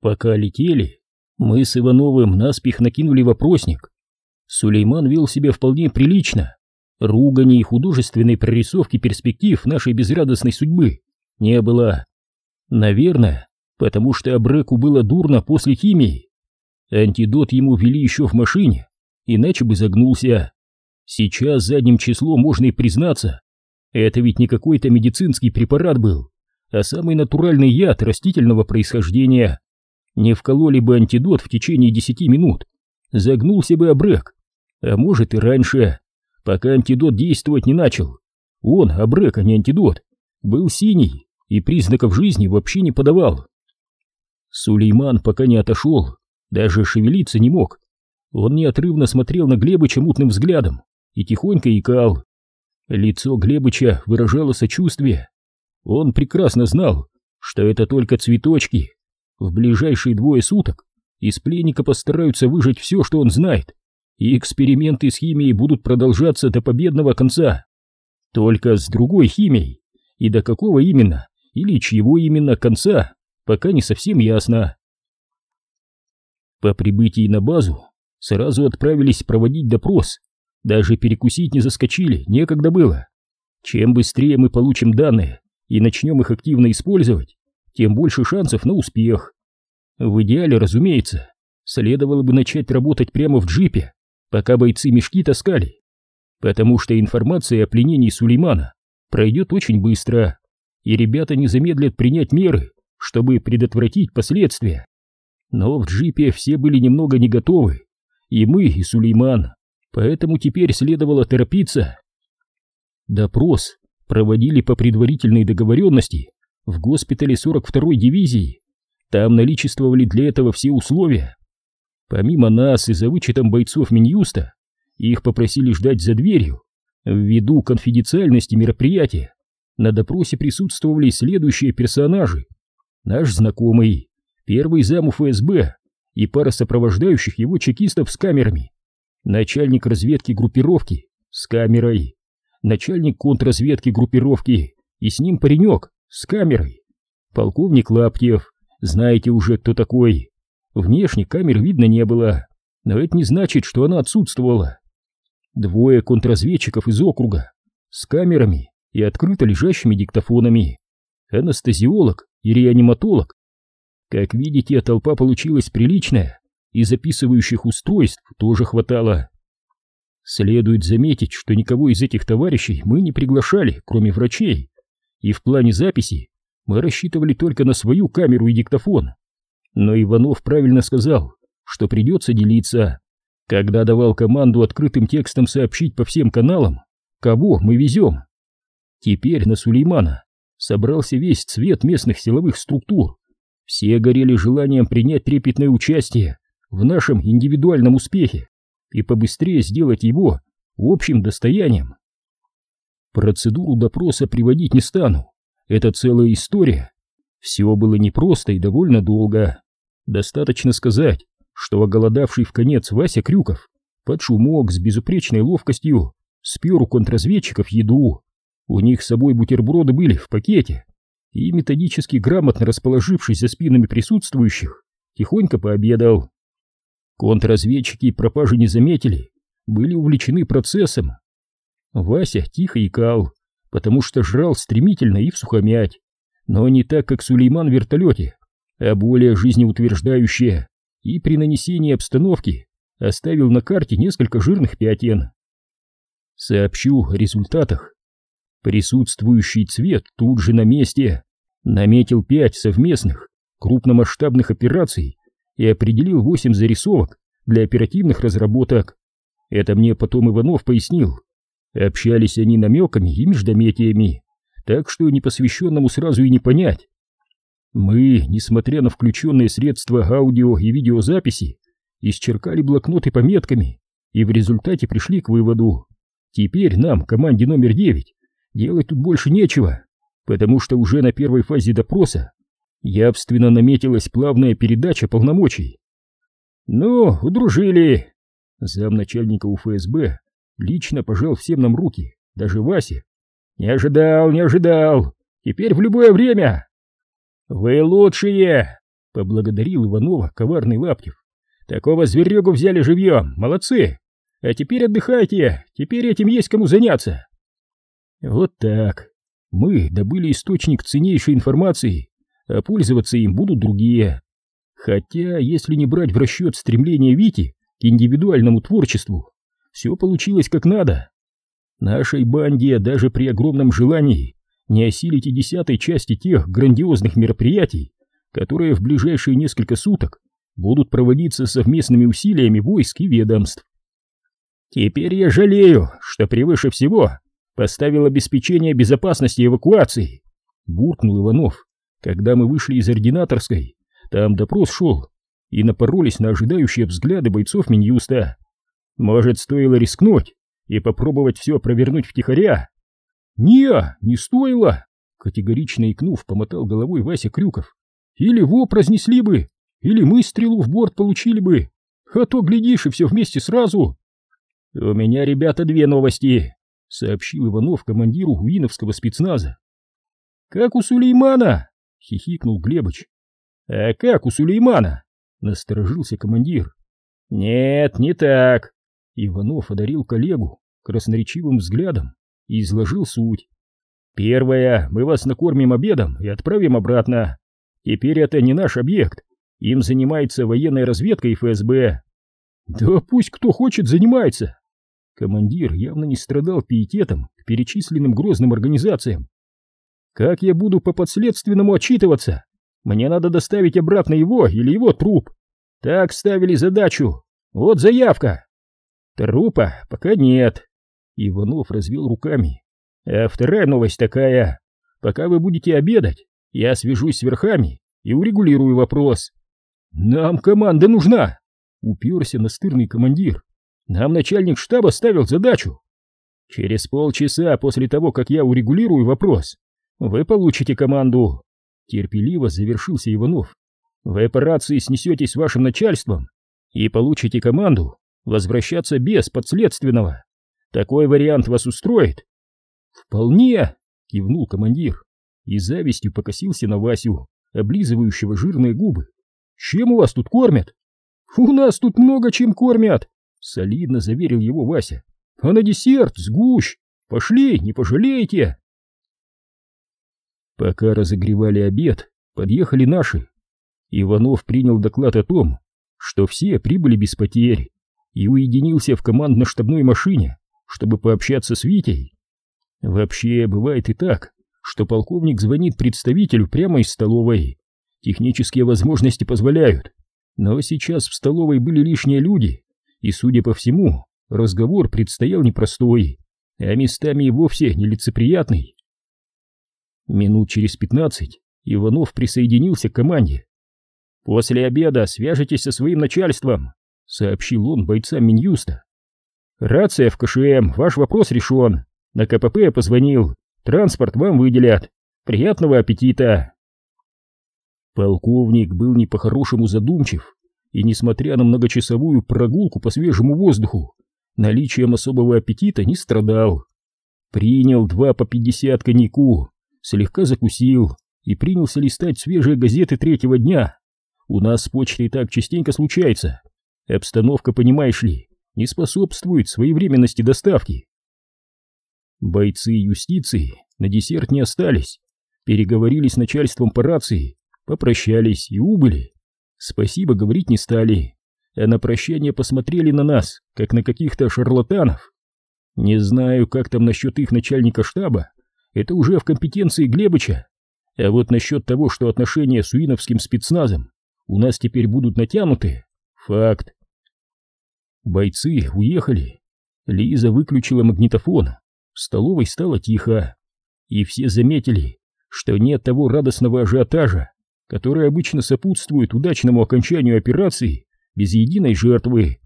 Пока летели, мы с Ивановым наспех накинули вопросник. Сулейман вел себя вполне прилично. Ругани и художественной прорисовки перспектив нашей безрадостной судьбы не было. Наверное, потому что Абреку было дурно после химии. Антидот ему ввели еще в машине, иначе бы загнулся. Сейчас задним числом можно и признаться, это ведь не какой-то медицинский препарат был, а самый натуральный яд растительного происхождения. Не вкололи бы антидот в течение десяти минут, загнулся бы обрек, а может и раньше, пока антидот действовать не начал. Он, обрек, а не антидот, был синий и признаков жизни вообще не подавал. Сулейман пока не отошел, даже шевелиться не мог. Он неотрывно смотрел на Глебыча мутным взглядом и тихонько икал. Лицо Глебыча выражало сочувствие. Он прекрасно знал, что это только цветочки. В ближайшие двое суток из пленника постараются выжать все, что он знает, и эксперименты с химией будут продолжаться до победного конца. Только с другой химией, и до какого именно, или чьего именно конца, пока не совсем ясно. По прибытии на базу сразу отправились проводить допрос даже перекусить не заскочили, некогда было. Чем быстрее мы получим данные и начнем их активно использовать, тем больше шансов на успех. В идеале, разумеется, следовало бы начать работать прямо в джипе, пока бойцы мешки таскали, потому что информация о пленении Сулеймана пройдет очень быстро, и ребята не замедлят принять меры, чтобы предотвратить последствия. Но в джипе все были немного не готовы, и мы, и Сулейман поэтому теперь следовало торопиться. Допрос проводили по предварительной договоренности в госпитале 42-й дивизии. Там наличествовали для этого все условия. Помимо нас и за вычетом бойцов Минюста, их попросили ждать за дверью. Ввиду конфиденциальности мероприятия на допросе присутствовали следующие персонажи. Наш знакомый, первый зам ФСБ и пара сопровождающих его чекистов с камерами начальник разведки группировки с камерой, начальник контрразведки группировки и с ним паренек с камерой, полковник Лаптев, знаете уже кто такой. Внешне камер видно не было, но это не значит, что она отсутствовала. Двое контрразведчиков из округа с камерами и открыто лежащими диктофонами, анестезиолог и реаниматолог. Как видите, толпа получилась приличная, и записывающих устройств тоже хватало. Следует заметить, что никого из этих товарищей мы не приглашали, кроме врачей, и в плане записи мы рассчитывали только на свою камеру и диктофон. Но Иванов правильно сказал, что придется делиться, когда давал команду открытым текстом сообщить по всем каналам, кого мы везем. Теперь на Сулеймана собрался весь цвет местных силовых структур. Все горели желанием принять трепетное участие в нашем индивидуальном успехе и побыстрее сделать его общим достоянием. Процедуру допроса приводить не стану, это целая история. Все было непросто и довольно долго. Достаточно сказать, что оголодавший в конец Вася Крюков под шумок с безупречной ловкостью спер у контрразведчиков еду. У них с собой бутерброды были в пакете, и методически грамотно расположившись за спинами присутствующих, тихонько пообедал. Контрразведчики пропажи не заметили, были увлечены процессом. Вася тихо икал, потому что жрал стремительно и в сухомять, но не так, как Сулейман в вертолете, а более жизнеутверждающее, и при нанесении обстановки оставил на карте несколько жирных пятен. Сообщу о результатах. Присутствующий цвет тут же на месте наметил пять совместных крупномасштабных операций и определил восемь зарисовок для оперативных разработок. Это мне потом Иванов пояснил. Общались они намеками и междометиями, так что непосвященному сразу и не понять. Мы, несмотря на включенные средства аудио и видеозаписи, исчеркали блокноты пометками и в результате пришли к выводу. Теперь нам, команде номер девять, делать тут больше нечего, потому что уже на первой фазе допроса явственно наметилась плавная передача полномочий. «Ну, удружили!» Замначальника УФСБ лично пожал всем нам руки, даже Васе. «Не ожидал, не ожидал! Теперь в любое время!» «Вы лучшие!» Поблагодарил Иванова коварный Лаптев. Такого зверегу взяли живьем, молодцы. А теперь отдыхайте, теперь этим есть кому заняться. Вот так. Мы добыли источник ценнейшей информации, а пользоваться им будут другие. Хотя, если не брать в расчет стремление Вити к индивидуальному творчеству, все получилось как надо. Нашей банде даже при огромном желании не осилить и десятой части тех грандиозных мероприятий, которые в ближайшие несколько суток будут проводиться совместными усилиями войск и ведомств. Теперь я жалею, что превыше всего поставил обеспечение безопасности эвакуации, буркнул Иванов, когда мы вышли из ординаторской, там допрос шел, и напоролись на ожидающие взгляды бойцов Минюста. Может, стоило рискнуть и попробовать все провернуть втихаря? «Не, не стоило!» — категорично икнув, помотал головой Вася Крюков. «Или воп разнесли бы, или мы стрелу в борт получили бы, а то, глядишь, и все вместе сразу!» «У меня, ребята, две новости!» — сообщил Иванов командиру Виновского спецназа. «Как у Сулеймана!» — хихикнул Глебыч. «А как у Сулеймана?» — насторожился командир. «Нет, не так!» Иванов одарил коллегу красноречивым взглядом и изложил суть. «Первое, мы вас накормим обедом и отправим обратно. Теперь это не наш объект, им занимается военная разведка и ФСБ». «Да пусть кто хочет занимается!» Командир явно не страдал пиететом к перечисленным грозным организациям. «Как я буду по подследственному отчитываться? Мне надо доставить обратно его или его труп. Так ставили задачу. Вот заявка!» «Трупа пока нет», Иванов развел руками. А вторая новость такая. Пока вы будете обедать, я свяжусь с верхами и урегулирую вопрос. Нам команда нужна, уперся настырный командир. Нам начальник штаба ставил задачу. Через полчаса после того, как я урегулирую вопрос, вы получите команду. Терпеливо завершился Иванов. Вы по рации снесетесь с вашим начальством и получите команду возвращаться без подследственного. Такой вариант вас устроит? Вполне, кивнул командир и завистью покосился на Васю, облизывающего жирные губы. Чем у вас тут кормят? У нас тут много чем кормят, солидно заверил его Вася. А на десерт сгущ. Пошли, не пожалеете. Пока разогревали обед, подъехали наши. Иванов принял доклад о том, что все прибыли без потерь и уединился в командно-штабной машине, чтобы пообщаться с Витей. Вообще, бывает и так, что полковник звонит представителю прямо из столовой. Технические возможности позволяют. Но сейчас в столовой были лишние люди, и, судя по всему, разговор предстоял непростой, а местами и вовсе нелицеприятный. Минут через пятнадцать Иванов присоединился к команде. «После обеда свяжитесь со своим начальством», — сообщил он бойцам Минюста. «Рация в КШМ, ваш вопрос решен. На КПП я позвонил. Транспорт вам выделят. Приятного аппетита!» Полковник был не по-хорошему задумчив, и, несмотря на многочасовую прогулку по свежему воздуху, наличием особого аппетита не страдал. Принял два по пятьдесят коньяку, слегка закусил и принялся листать свежие газеты третьего дня. У нас с почтой так частенько случается. Обстановка, понимаешь ли, не способствует своевременности доставки. Бойцы юстиции на десерт не остались, переговорили с начальством по рации, попрощались и убыли. Спасибо говорить не стали, а на прощание посмотрели на нас, как на каких-то шарлатанов. Не знаю, как там насчет их начальника штаба, это уже в компетенции Глебыча. А вот насчет того, что отношения с уиновским спецназом у нас теперь будут натянуты, факт. Бойцы уехали. Лиза выключила магнитофон. В столовой стало тихо. И все заметили, что нет того радостного ажиотажа, который обычно сопутствует удачному окончанию операции без единой жертвы.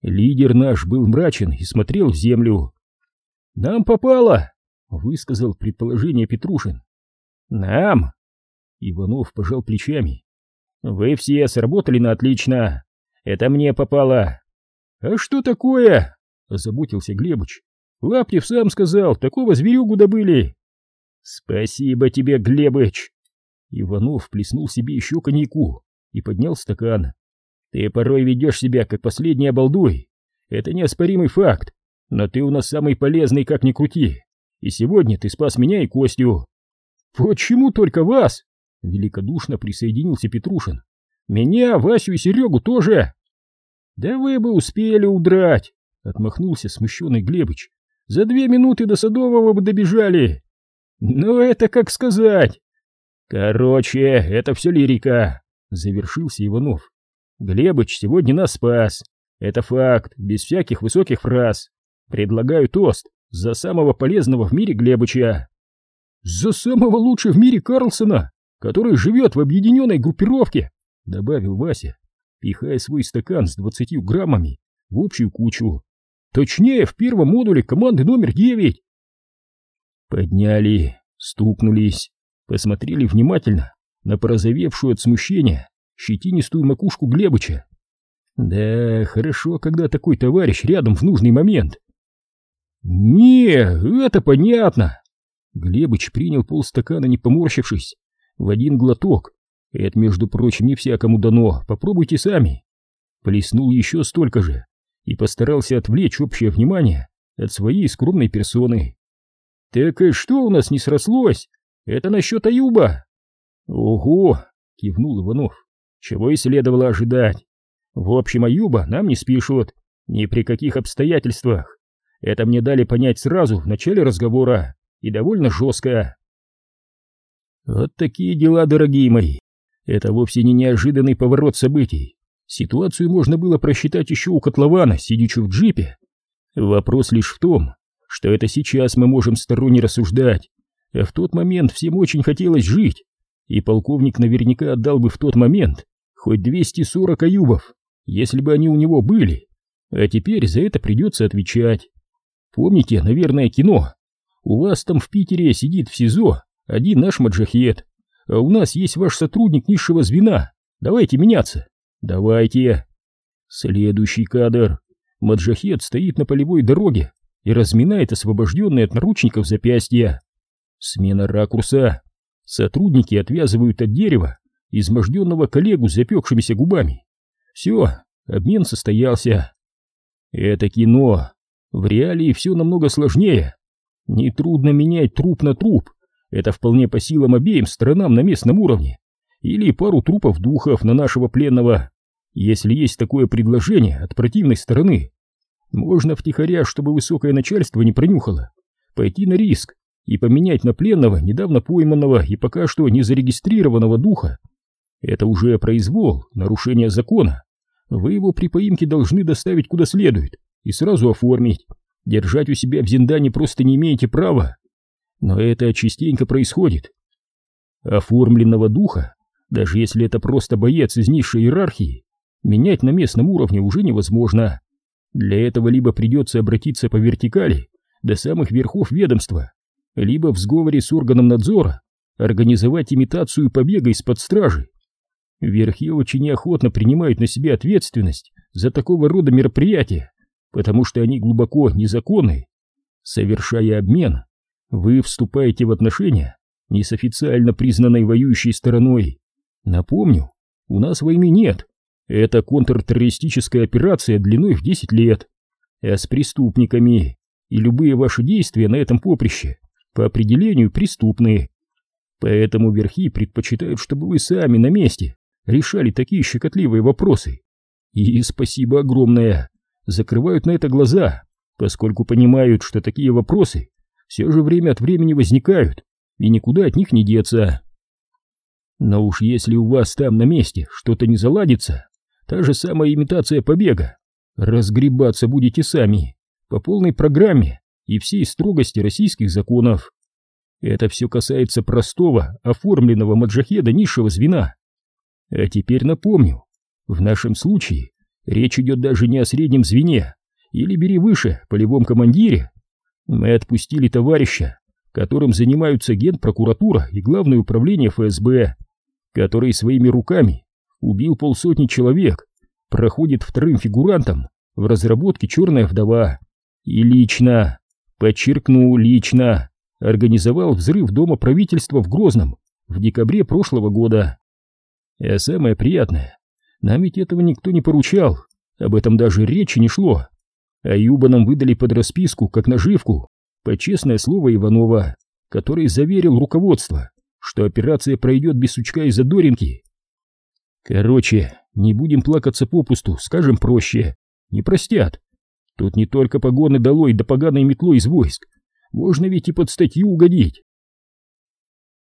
Лидер наш был мрачен и смотрел в землю. «Нам попало!» — высказал предположение Петрушин. «Нам?» — Иванов пожал плечами. «Вы все сработали на отлично. Это мне попало. «А что такое?» — озаботился Глебыч. «Лаптев сам сказал, такого зверюгу добыли». «Спасибо тебе, Глебыч!» Иванов плеснул себе еще коньяку и поднял стакан. Ты порой ведешь себя как последний обалдуй. Это неоспоримый факт, но ты у нас самый полезный, как ни крути. И сегодня ты спас меня и Костю. Почему только вас? Великодушно присоединился Петрушин. Меня, Васю и Серегу тоже. Да вы бы успели удрать, отмахнулся смущенный Глебыч. За две минуты до Садового бы добежали. Ну это как сказать. Короче, это все лирика, завершился Иванов. Глебыч сегодня нас спас. Это факт, без всяких высоких фраз. Предлагаю тост за самого полезного в мире Глебыча. За самого лучшего в мире Карлсона, который живет в объединенной группировке, добавил Вася, пихая свой стакан с двадцатью граммами в общую кучу. Точнее, в первом модуле команды номер девять. Подняли, стукнулись, посмотрели внимательно на порозовевшую от смущения щетинистую макушку Глебыча. Да, хорошо, когда такой товарищ рядом в нужный момент. Не, это понятно. Глебыч принял полстакана, не поморщившись, в один глоток. Это, между прочим, не всякому дано, попробуйте сами. Плеснул еще столько же и постарался отвлечь общее внимание от своей скромной персоны. «Так и что у нас не срослось? Это насчет Аюба?» «Ого!» — кивнул Иванов. «Чего и следовало ожидать. В общем, Аюба нам не спишут, ни при каких обстоятельствах. Это мне дали понять сразу в начале разговора, и довольно жестко. Вот такие дела, дорогие мои. Это вовсе не неожиданный поворот событий. Ситуацию можно было просчитать еще у котлована, сидячи в джипе. Вопрос лишь в том, что это сейчас мы можем сторонне рассуждать, а в тот момент всем очень хотелось жить, и полковник наверняка отдал бы в тот момент хоть 240 аюбов если бы они у него были. А теперь за это придется отвечать. Помните, наверное, кино? У вас там в Питере сидит в СИЗО один наш маджахет, у нас есть ваш сотрудник низшего звена. Давайте меняться. Давайте. Следующий кадр. Маджахет стоит на полевой дороге и разминает освобожденные от наручников запястья. Смена ракурса. Сотрудники отвязывают от дерева изможденного коллегу с запекшимися губами. Все, обмен состоялся. Это кино. В реалии все намного сложнее. Нетрудно менять труп на труп. Это вполне по силам обеим сторонам на местном уровне. Или пару трупов духов на нашего пленного. Если есть такое предложение от противной стороны, можно втихаря, чтобы высокое начальство не пронюхало, пойти на риск и поменять на пленного, недавно пойманного и пока что не зарегистрированного духа. Это уже произвол, нарушение закона. Вы его при поимке должны доставить куда следует и сразу оформить. Держать у себя в Зиндане просто не имеете права. Но это частенько происходит. Оформленного духа, даже если это просто боец из низшей иерархии, менять на местном уровне уже невозможно. Для этого либо придется обратиться по вертикали до самых верхов ведомства, либо в сговоре с органом надзора организовать имитацию побега из-под стражи Верхи очень неохотно принимают на себя ответственность за такого рода мероприятия, потому что они глубоко незаконны. Совершая обмен, вы вступаете в отношения не с официально признанной воюющей стороной. Напомню, у нас войны нет. Это контртеррористическая операция длиной в 10 лет. А с преступниками и любые ваши действия на этом поприще по определению преступны. Поэтому верхи предпочитают, чтобы вы сами на месте решали такие щекотливые вопросы. И спасибо огромное, закрывают на это глаза, поскольку понимают, что такие вопросы все же время от времени возникают, и никуда от них не деться. Но уж если у вас там на месте что-то не заладится, та же самая имитация побега, разгребаться будете сами, по полной программе и всей строгости российских законов. Это все касается простого, оформленного маджахеда низшего звена, а теперь напомню, в нашем случае речь идет даже не о среднем звене или бери выше, полевом командире. Мы отпустили товарища, которым занимаются генпрокуратура и главное управление ФСБ, который своими руками убил полсотни человек, проходит вторым фигурантом в разработке «Черная вдова» и лично, подчеркну, лично, организовал взрыв дома правительства в Грозном в декабре прошлого года. А самое приятное, нам ведь этого никто не поручал, об этом даже речи не шло. А Юба нам выдали под расписку, как наживку, по честное слово Иванова, который заверил руководство, что операция пройдет без сучка и задоринки. Короче, не будем плакаться попусту, скажем проще, не простят. Тут не только погоны долой да поганой метлой из войск, можно ведь и под статью угодить.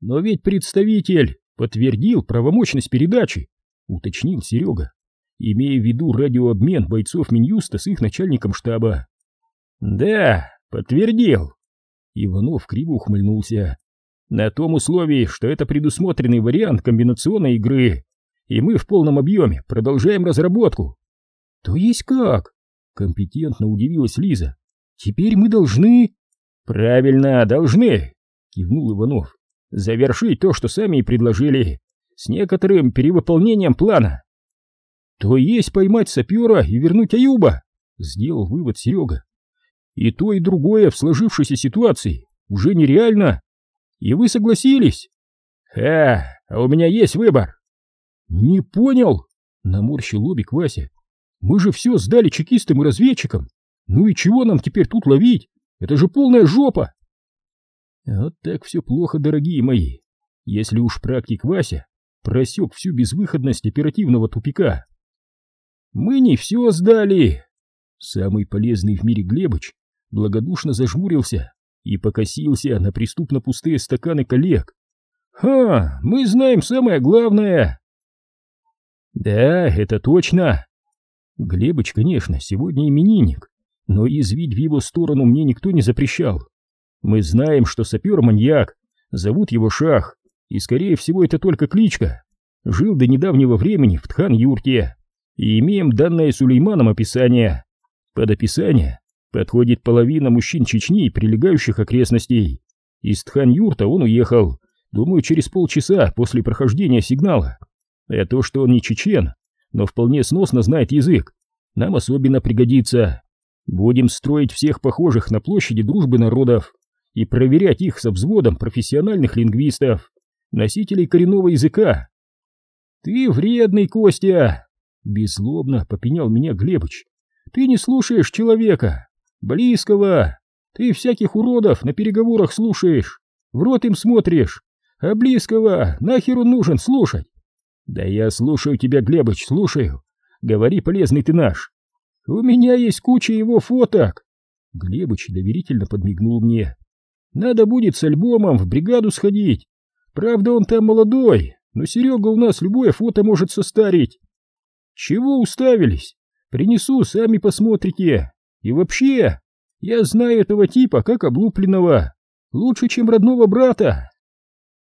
Но ведь представитель подтвердил правомочность передачи, уточнил Серега, имея в виду радиообмен бойцов Минюста с их начальником штаба. Да, подтвердил. Иванов криво ухмыльнулся. На том условии, что это предусмотренный вариант комбинационной игры, и мы в полном объеме продолжаем разработку. То есть как? Компетентно удивилась Лиза. Теперь мы должны... Правильно, должны, кивнул Иванов. Завершить то, что сами и предложили, с некоторым перевыполнением плана. То есть поймать сапера и вернуть Аюба, сделал вывод Серега. И то, и другое в сложившейся ситуации уже нереально. И вы согласились? Ха, а у меня есть выбор. Не понял, наморщил лобик Вася. Мы же все сдали чекистам и разведчикам. Ну и чего нам теперь тут ловить? Это же полная жопа. Вот так все плохо, дорогие мои. Если уж практик Вася просек всю безвыходность оперативного тупика. Мы не все сдали. Самый полезный в мире Глебыч благодушно зажмурился и покосился на преступно пустые стаканы коллег. «Ха, мы знаем самое главное!» «Да, это точно!» Глебыч, конечно, сегодня именинник, но извить в его сторону мне никто не запрещал. Мы знаем, что сапер маньяк, зовут его Шах, и, скорее всего, это только кличка. Жил до недавнего времени в Тхан-Юрте, и имеем данное Сулейманом описание. Под описание подходит половина мужчин Чечни и прилегающих окрестностей. Из Тхан-Юрта он уехал, думаю, через полчаса после прохождения сигнала. А то, что он не чечен, но вполне сносно знает язык, нам особенно пригодится. Будем строить всех похожих на площади дружбы народов и проверять их со взводом профессиональных лингвистов, носителей коренного языка. Ты вредный, Костя! Беззлобно попенял меня Глебыч. Ты не слушаешь человека, близкого. Ты всяких уродов на переговорах слушаешь, в рот им смотришь, а близкого нахер он нужен слушать? Да я слушаю тебя, Глебыч, слушаю. Говори, полезный ты наш. У меня есть куча его фоток. Глебыч доверительно подмигнул мне. Надо будет с альбомом в бригаду сходить. Правда, он там молодой, но Серега у нас любое фото может состарить. Чего уставились? Принесу, сами посмотрите. И вообще, я знаю этого типа как облупленного. Лучше, чем родного брата.